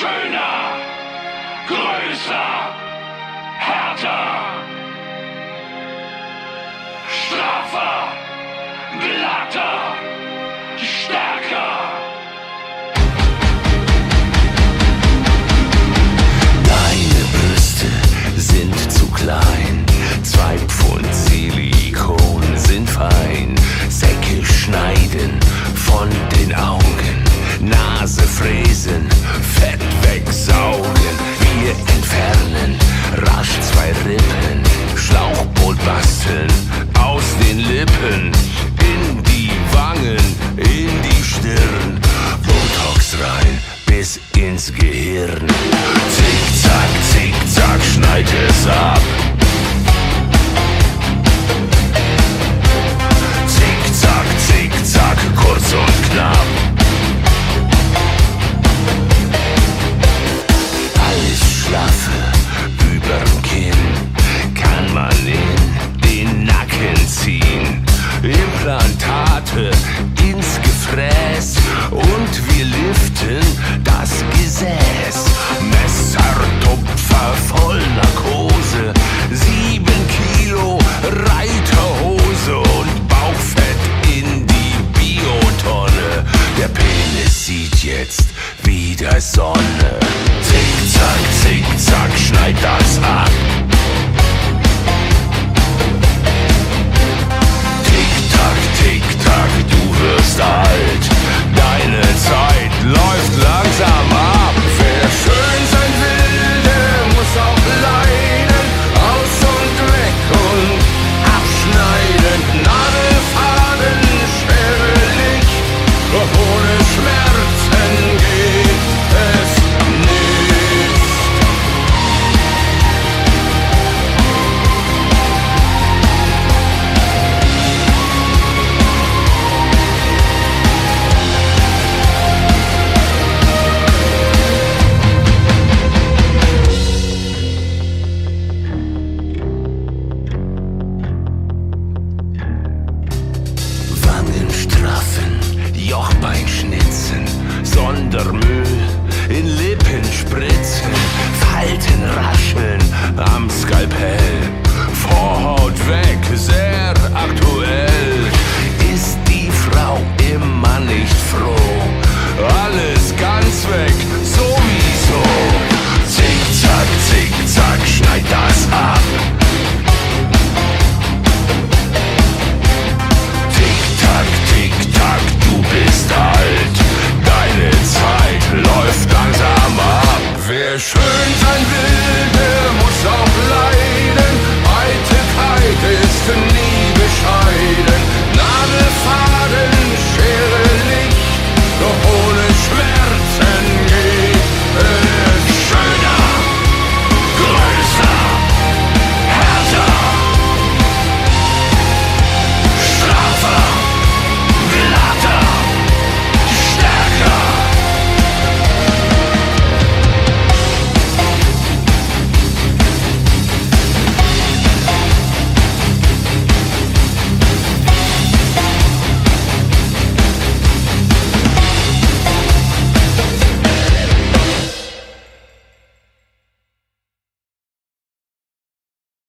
schöner, größer, härter, straffer, glatter. In die Wangen, in die Stirn. Botox rein bis ins Gehirn. Zick, zack, zick, zack, schneid es ab.